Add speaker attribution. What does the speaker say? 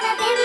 Speaker 1: never been